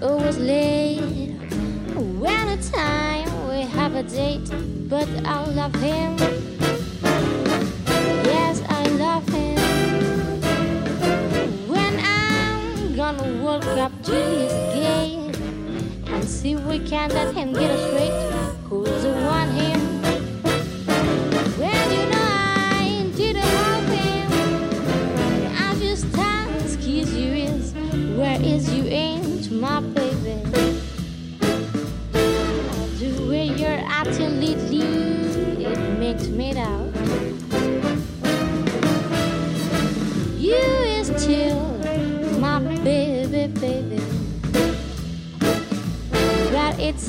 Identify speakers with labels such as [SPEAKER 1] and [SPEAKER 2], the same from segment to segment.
[SPEAKER 1] but always late. When a time we have a date, but I love him. Yes, I love him. When I'm gonna walk up to his gate and see if we can let him get us straight, Who's the want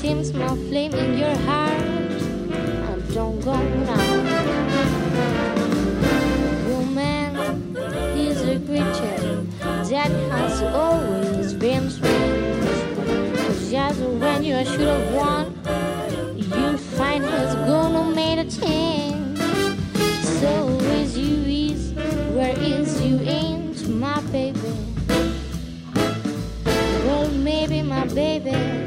[SPEAKER 1] seems more flame in your heart I don't go now. Woman is a creature that has always been strange. Just when you should have won, you find he's gonna make a change. So is you is where is you ain't my baby. Well, maybe my baby's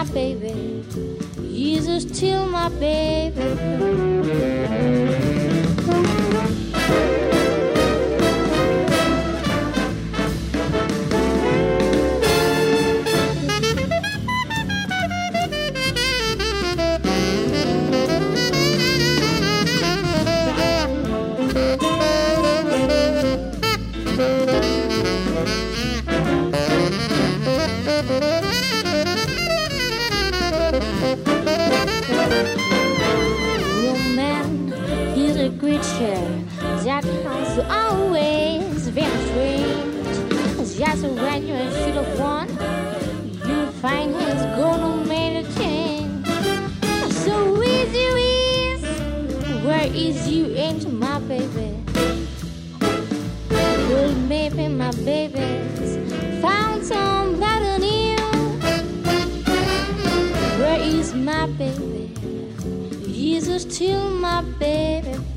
[SPEAKER 1] my baby? Jesus, still my baby. Has always been strange. Just when you should have won, you find he's gonna make a change. So is you is, where is you ain't my baby? Well, maybe my baby's found somebody new. Where is my baby? Jesus, still my baby.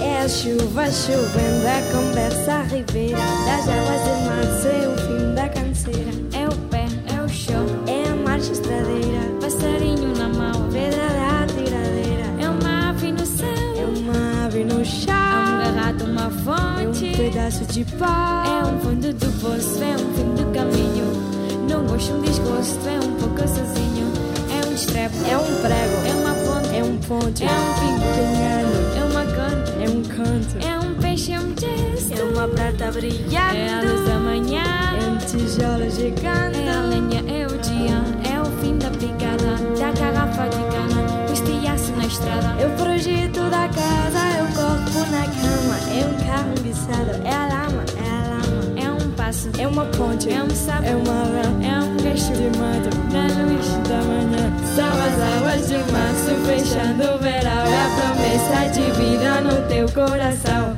[SPEAKER 2] É a
[SPEAKER 3] chuva chovendo, a conversa à ribeira Das águas de março é o fim da canseira
[SPEAKER 2] É o pé, é o chão,
[SPEAKER 3] É a marcha estradeira
[SPEAKER 2] passarinho na mão.
[SPEAKER 3] Pedra da tiradeira
[SPEAKER 2] É uma ave no céu,
[SPEAKER 3] É uma ave no
[SPEAKER 2] é um
[SPEAKER 3] chão
[SPEAKER 2] garrato, uma
[SPEAKER 3] É um
[SPEAKER 2] fonte.
[SPEAKER 3] pedaço de pau
[SPEAKER 2] É um fundo do poço, é um fim do caminho. Não gosto um desgosto, é um pouco sozinho. É um estrepe,
[SPEAKER 3] É um prego
[SPEAKER 2] é uma ponte,
[SPEAKER 3] É um ponte
[SPEAKER 2] é um é uma canta,
[SPEAKER 3] É um canto.
[SPEAKER 2] É um peixe, é um gesto.
[SPEAKER 3] É uma prata
[SPEAKER 2] É a luz
[SPEAKER 3] brilhando
[SPEAKER 2] da manhã,
[SPEAKER 3] É um tijolo gigante.
[SPEAKER 2] É a lenha, é o dia, é o fim da picada, da garrafa de cana, o estilhaço na estrada.
[SPEAKER 3] É o projeto da casa. É o corpo na cama. É um carro enguiçado. É a lama Lama
[SPEAKER 2] É um
[SPEAKER 3] É uma ponte
[SPEAKER 2] é um sapo,
[SPEAKER 3] É uma rã
[SPEAKER 2] é um gesto
[SPEAKER 3] de mato.
[SPEAKER 2] Da luz.
[SPEAKER 3] da manhã
[SPEAKER 2] São as águas de março fechando o verão. É a promessa de vida no teu coração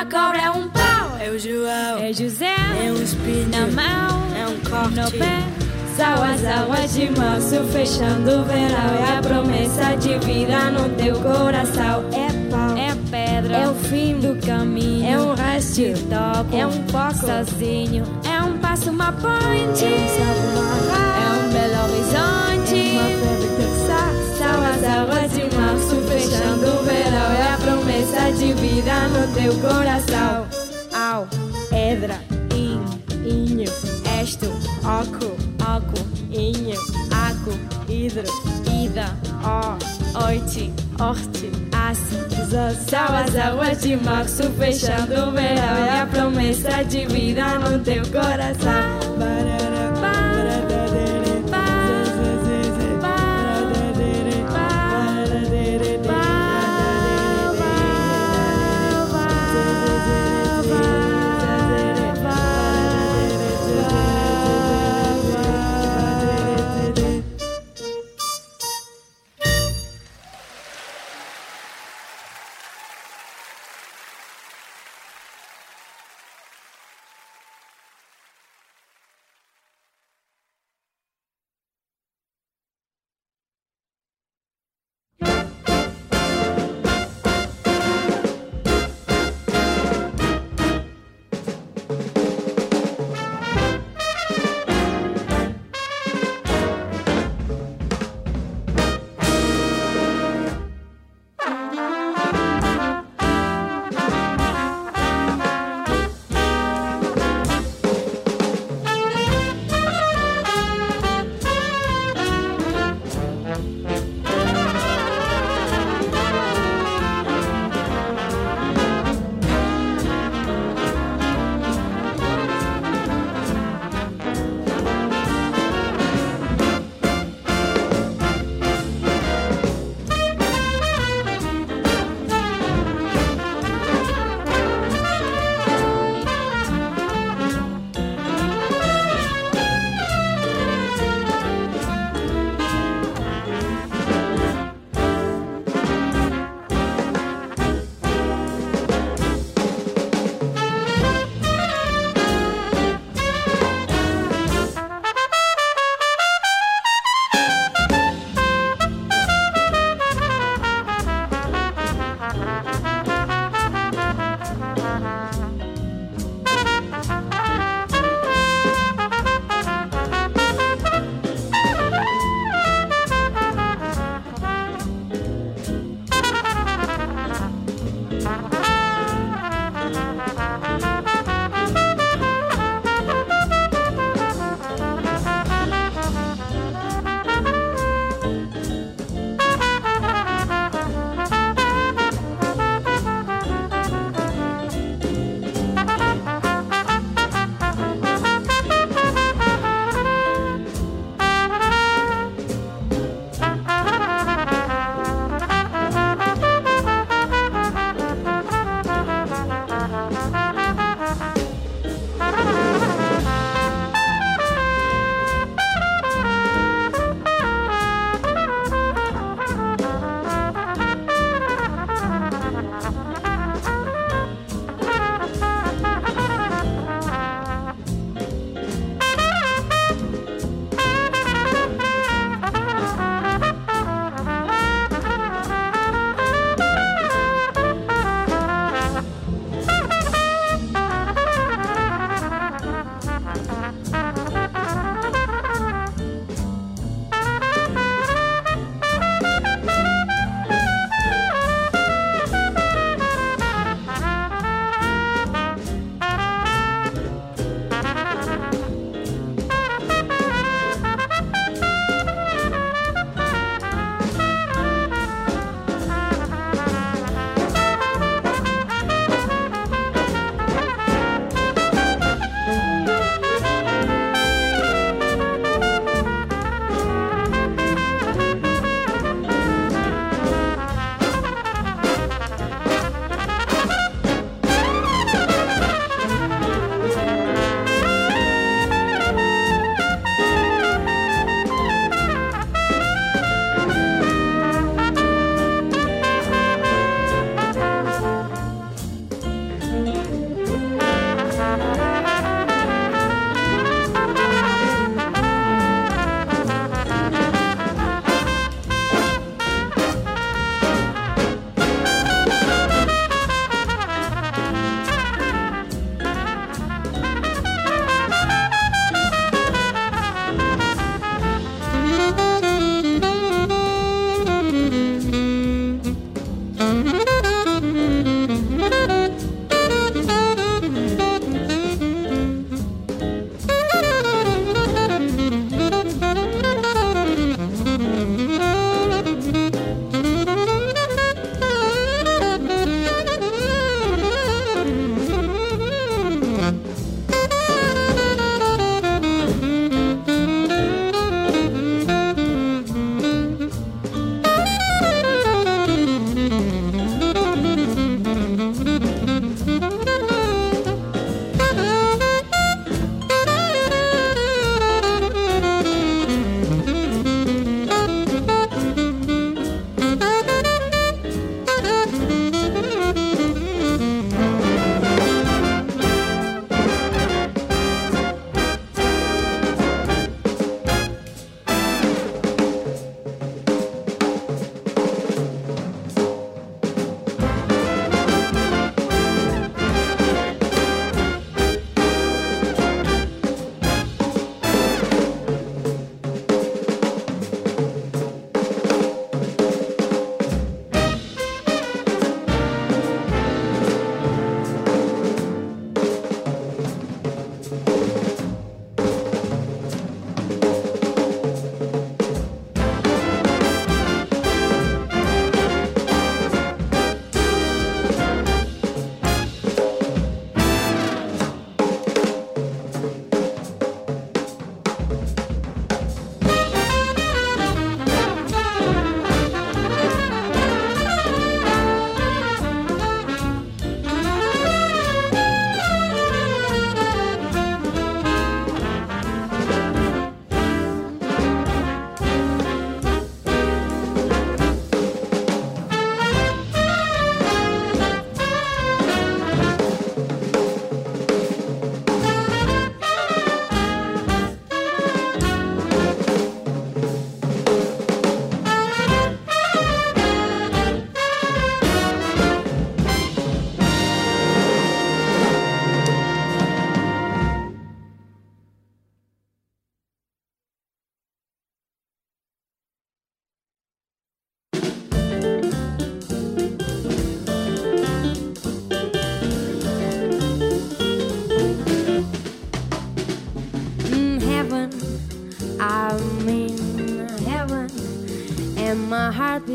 [SPEAKER 2] É é um pau.
[SPEAKER 3] É o João.
[SPEAKER 2] É José.
[SPEAKER 3] É um espinho.
[SPEAKER 2] Na mão.
[SPEAKER 3] É um corte.
[SPEAKER 2] No pé. São as águas de março fechando o verão. É a promessa de vida no teu coração.
[SPEAKER 3] É pau.
[SPEAKER 2] É pedra,
[SPEAKER 3] É o fim
[SPEAKER 2] do caminho.
[SPEAKER 3] É um resto
[SPEAKER 2] Te toco,
[SPEAKER 3] É um pouco
[SPEAKER 2] sozinho. É um passo, uma ponte.
[SPEAKER 3] É um
[SPEAKER 2] É um belo horizonte São as águas de março fechando o verão. É a promessa de vida no teu coração. Au,
[SPEAKER 3] Edra
[SPEAKER 2] in,
[SPEAKER 3] Inho
[SPEAKER 2] esto,
[SPEAKER 3] Oco
[SPEAKER 2] oco,
[SPEAKER 3] Inho
[SPEAKER 2] aco,
[SPEAKER 3] Hidro
[SPEAKER 2] ida,
[SPEAKER 3] Ó
[SPEAKER 2] oite,
[SPEAKER 3] Orte
[SPEAKER 2] aço São as águas de março fechando o verão. É a promessa de vida no teu coração.
[SPEAKER 3] Barara
[SPEAKER 2] Ba-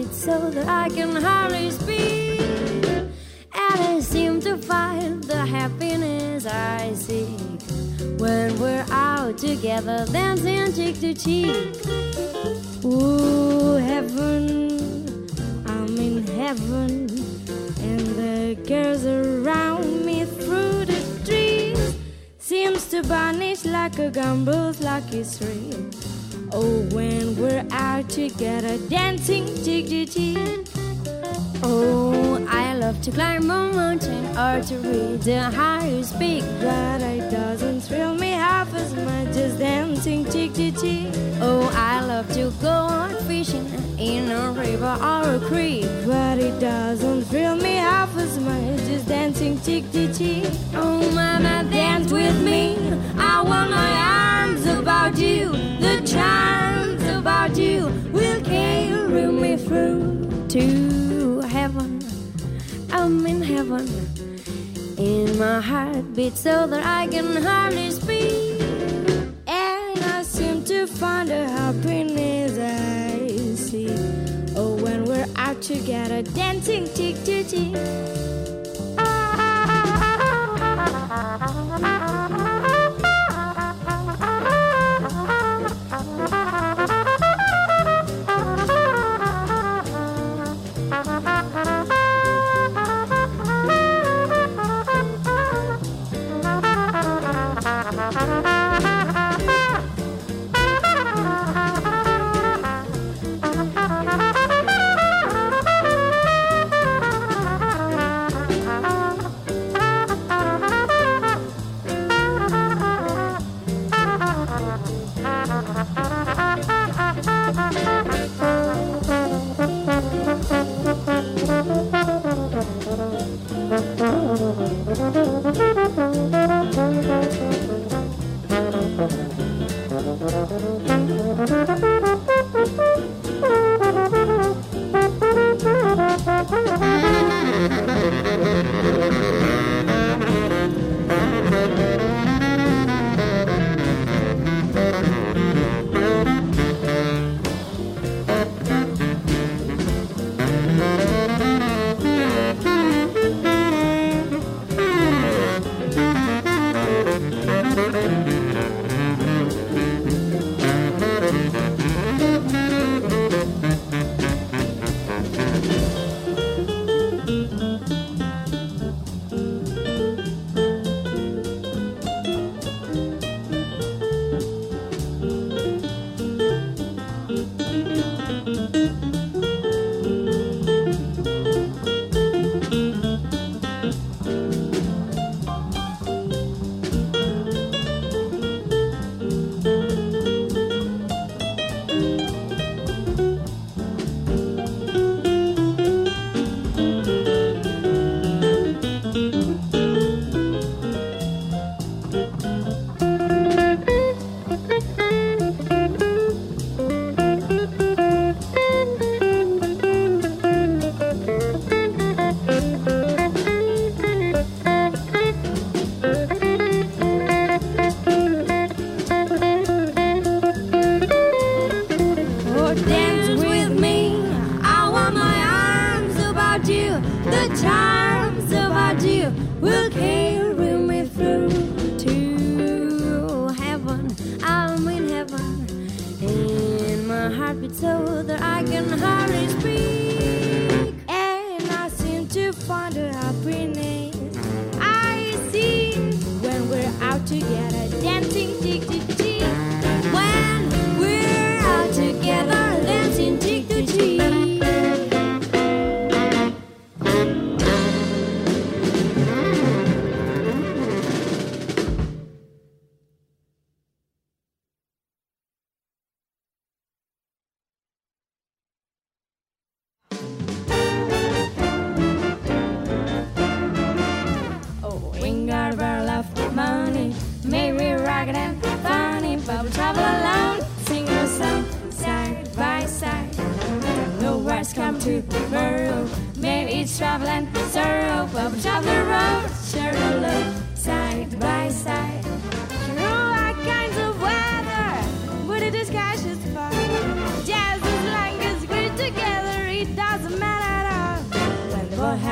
[SPEAKER 3] beats so that I can hardly speak. And I seem to find the happiness I seek when we're out together, dancing cheek to cheek. Or to read the highest peak, but it doesn't thrill me half as much as dancing cheek to cheek. Oh, I love to go fishing in a river or a creek, but it doesn't thrill me half as much as dancing cheek to cheek. Oh, mama, dance with me. I want my arms about you. The charms about you will carry me through to heaven. I'm in heaven. My heart beats so that I can hardly speak. And I seem to find a happiness I see. Oh, when we're out together, dancing cheek to cheek. Oh,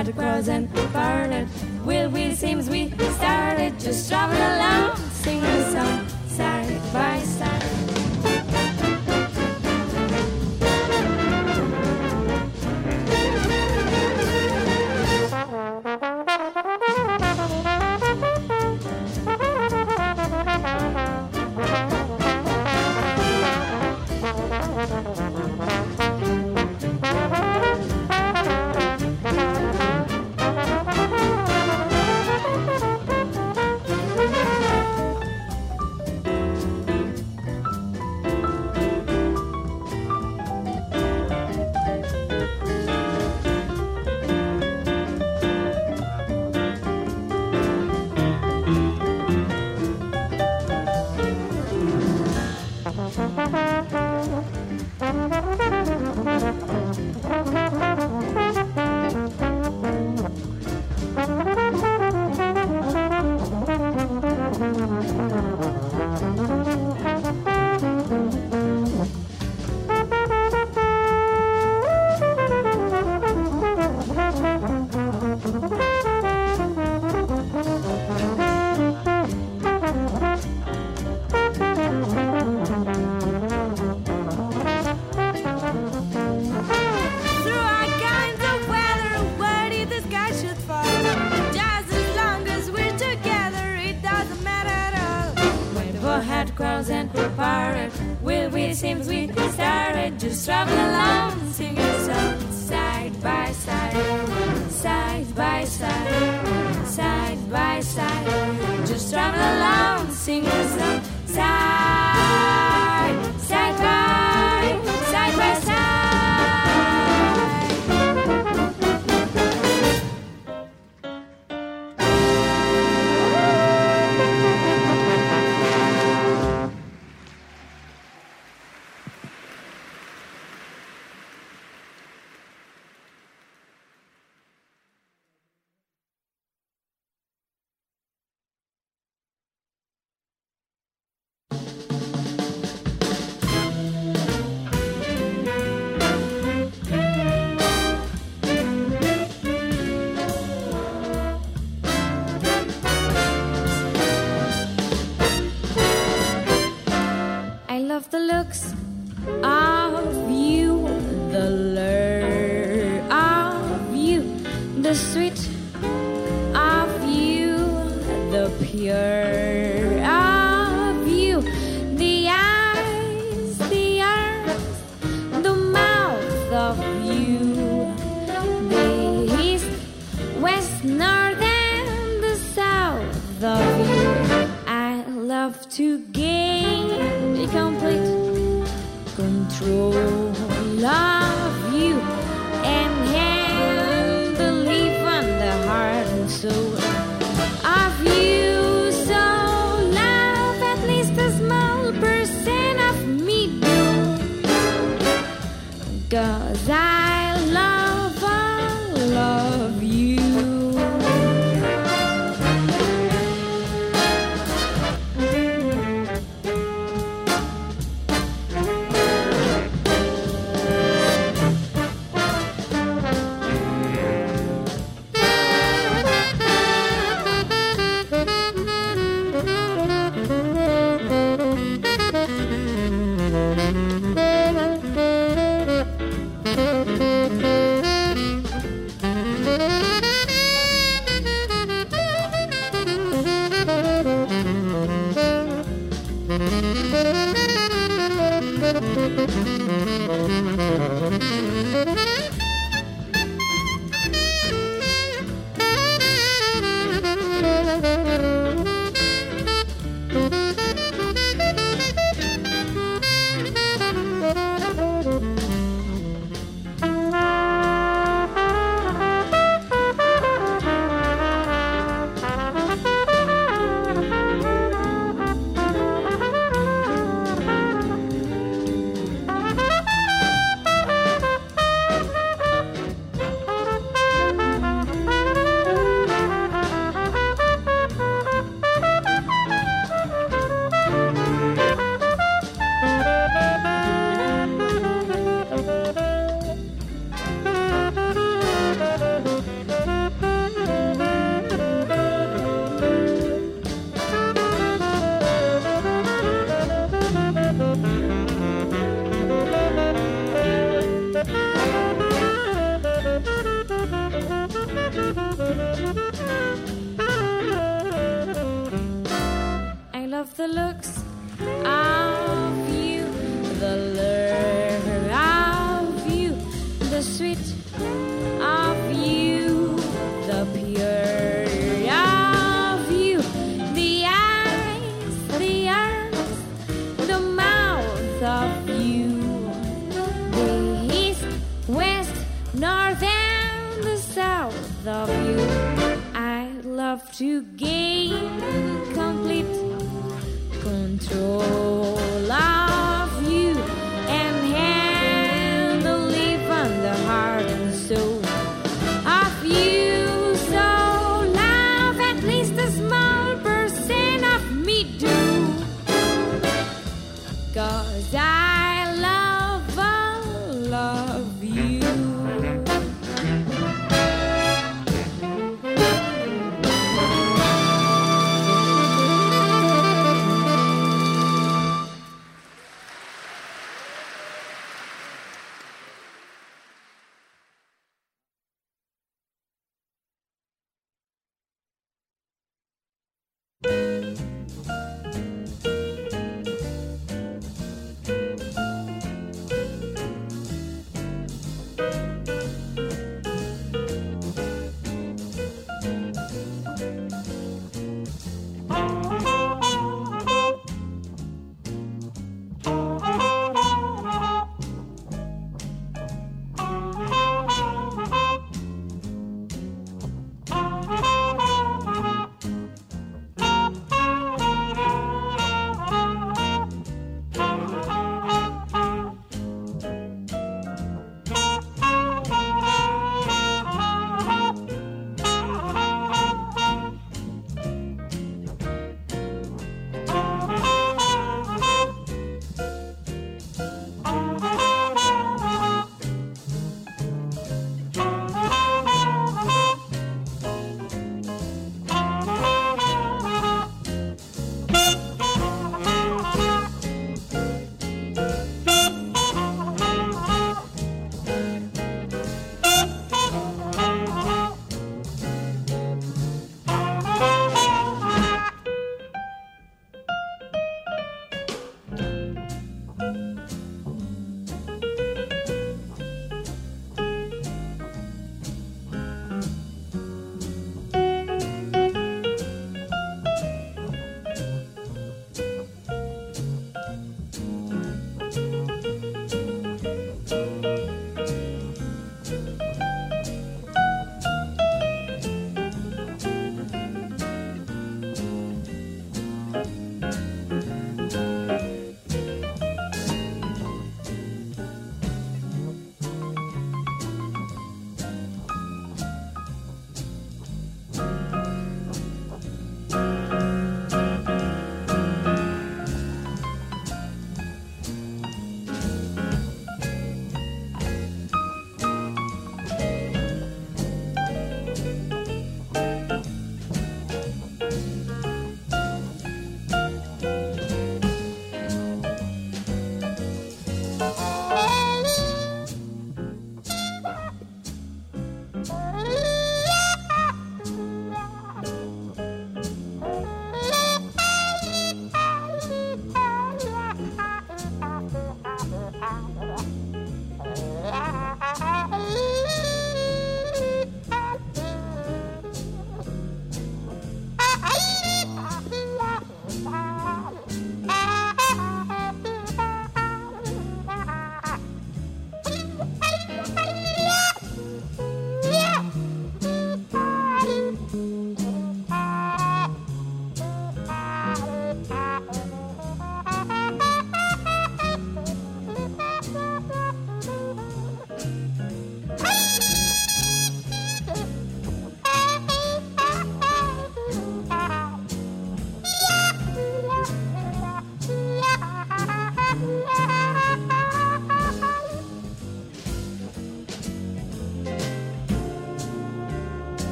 [SPEAKER 4] had to cross and burn Will we seems we started just traveling along, singing a song side by side.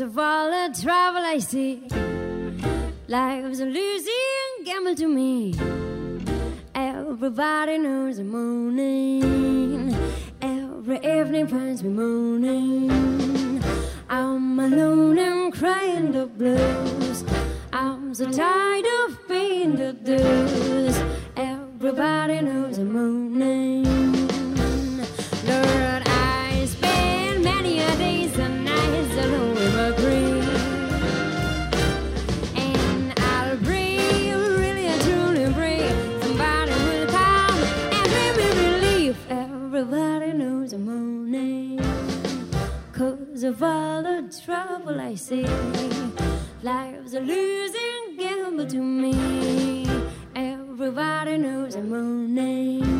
[SPEAKER 4] Of all the trouble I see. Life's a losing gamble to me. Everybody knows I'm moaning. Every evening finds me moaning. I'm alone and crying the blues. I'm so tired of being the dues. Everybody knows I'm moaning of all the trouble I see. Life's a losing gamble to me. Everybody knows I'm moaning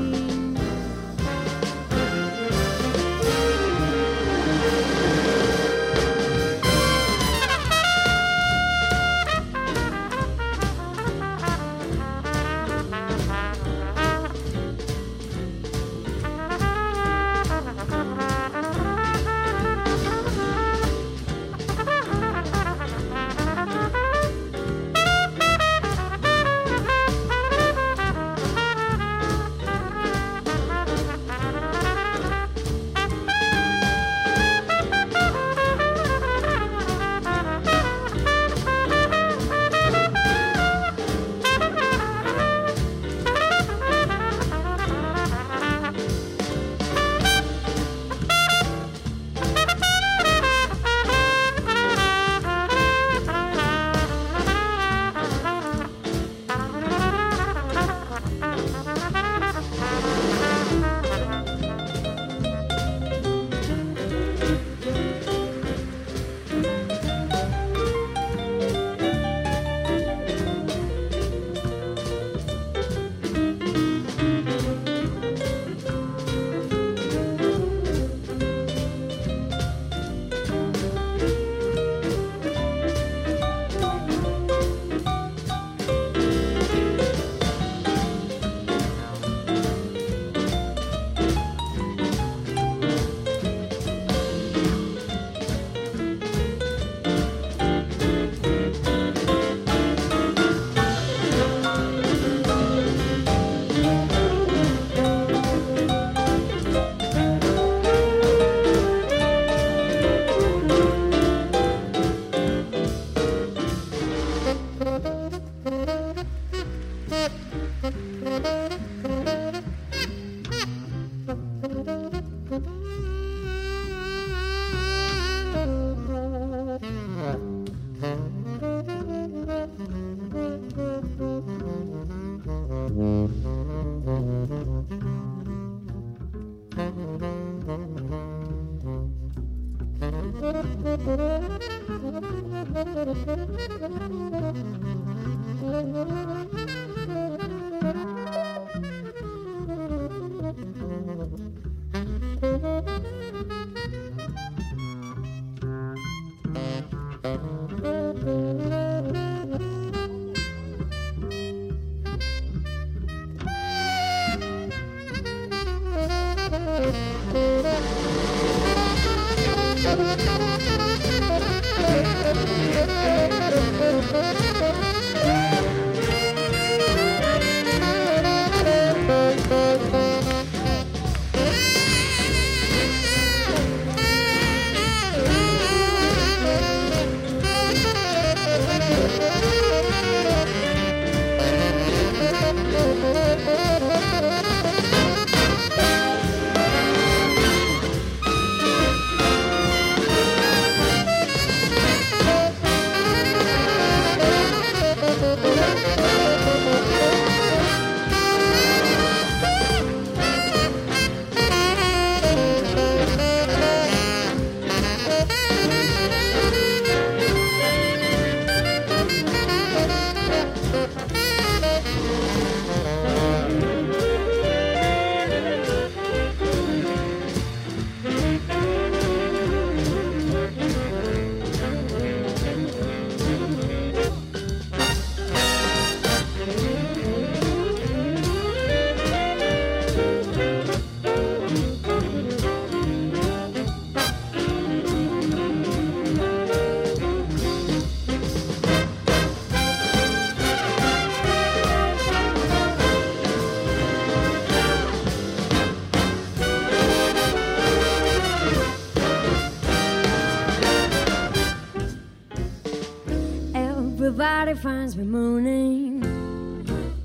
[SPEAKER 4] Everybody finds me moaning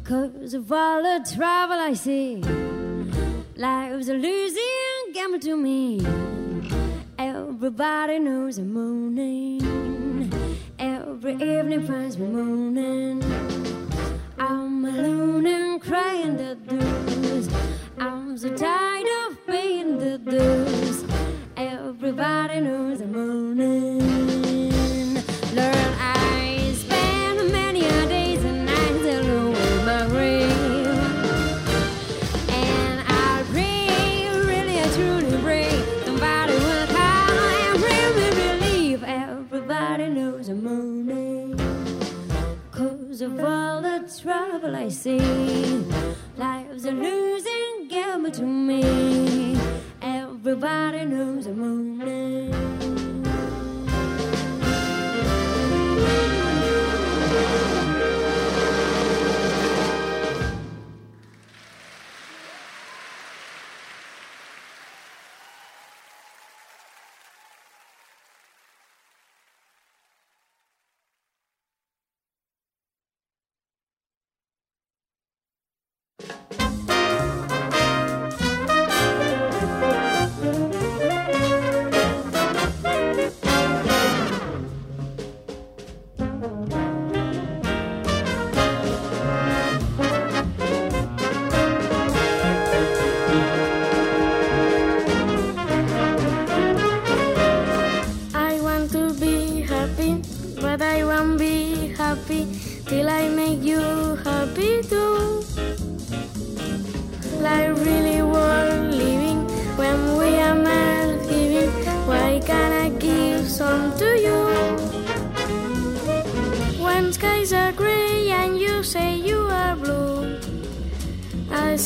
[SPEAKER 4] Cause of all the trouble I see Life's a losing game to me. Everybody knows I'm moaning Every evening finds me moaning I'm alone and crying the blues I'm so tired of being the dues Everybody knows I'm moaning Cause of all the trouble I see. Life's a losing game to me. Everybody knows I'm moaning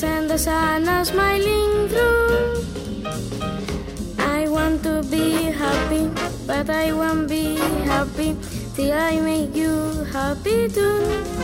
[SPEAKER 3] and the sun are smiling through. I want to be happy, but I won't be happy till I make you happy too.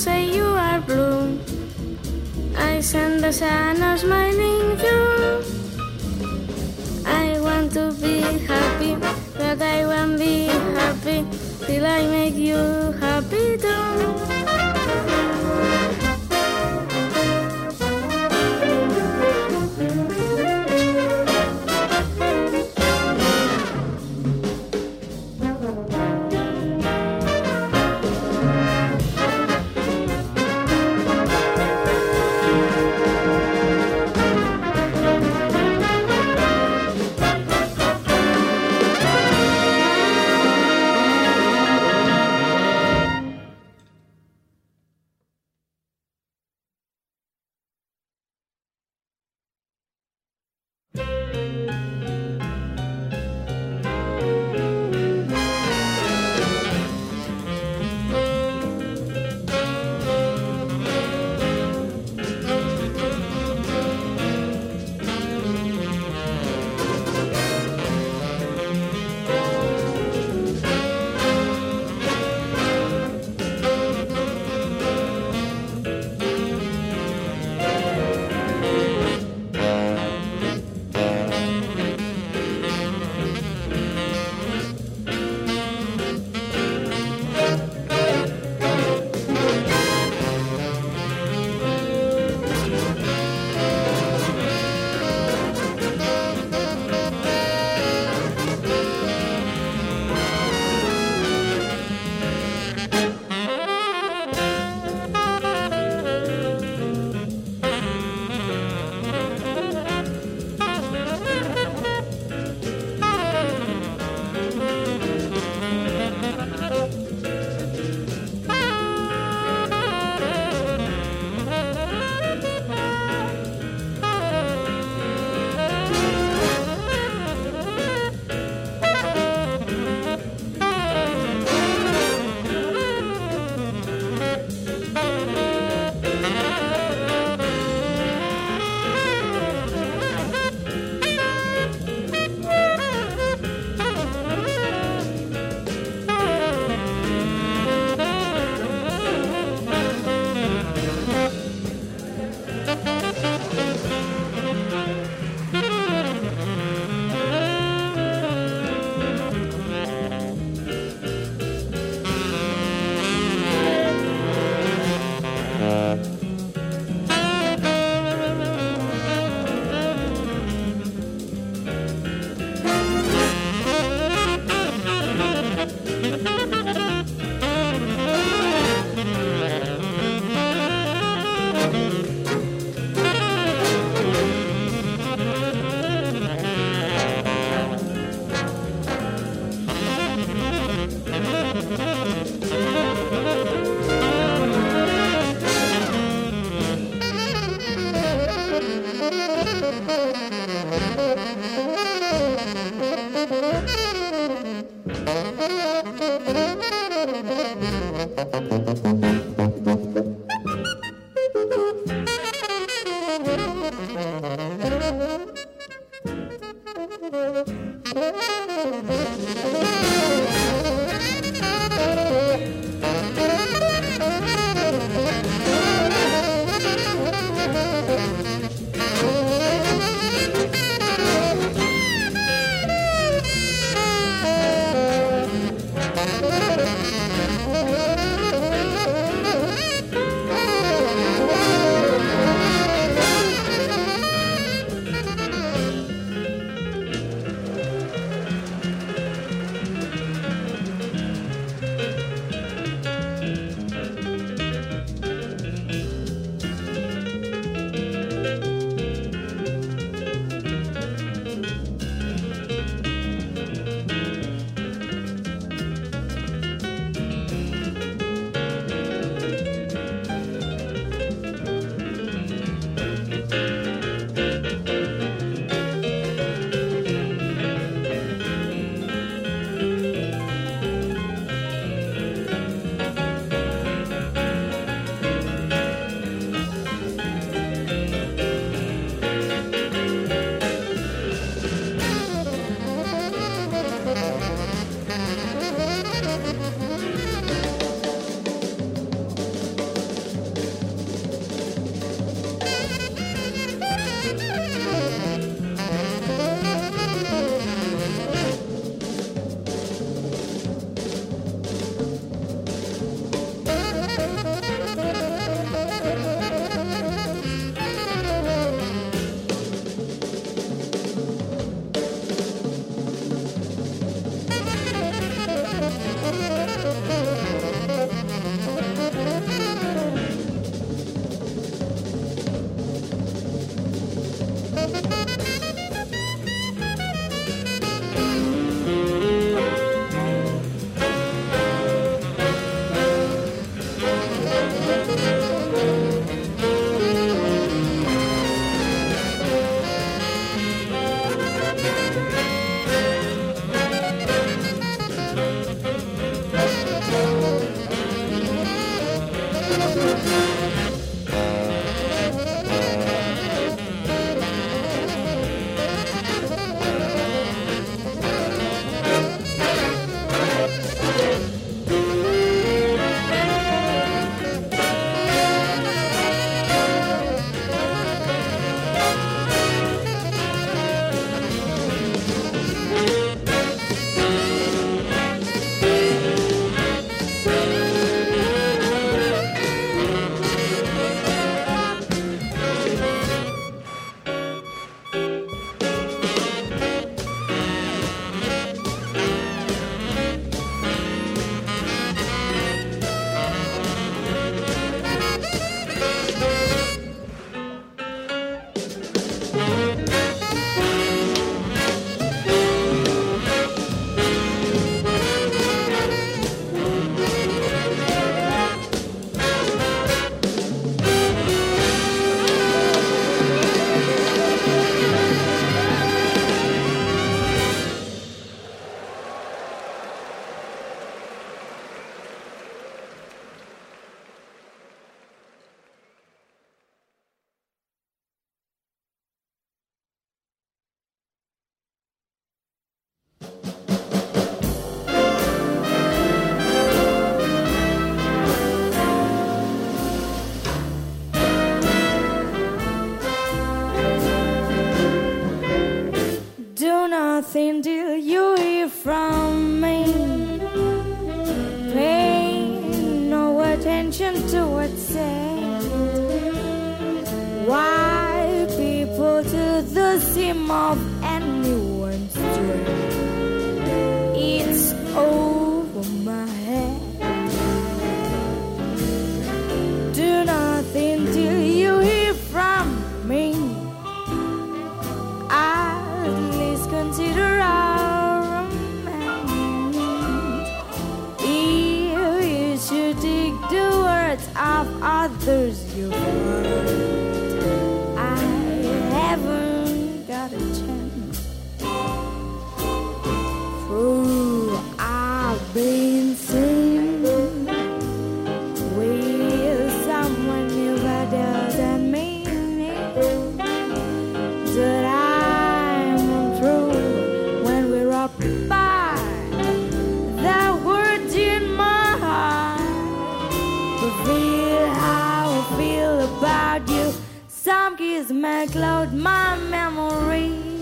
[SPEAKER 5] say you are blue, I send the sun a smiling through. I want to be happy, but I won't be happy till I make you happy too.
[SPEAKER 3] How I feel. Some kiss may cloud my memory.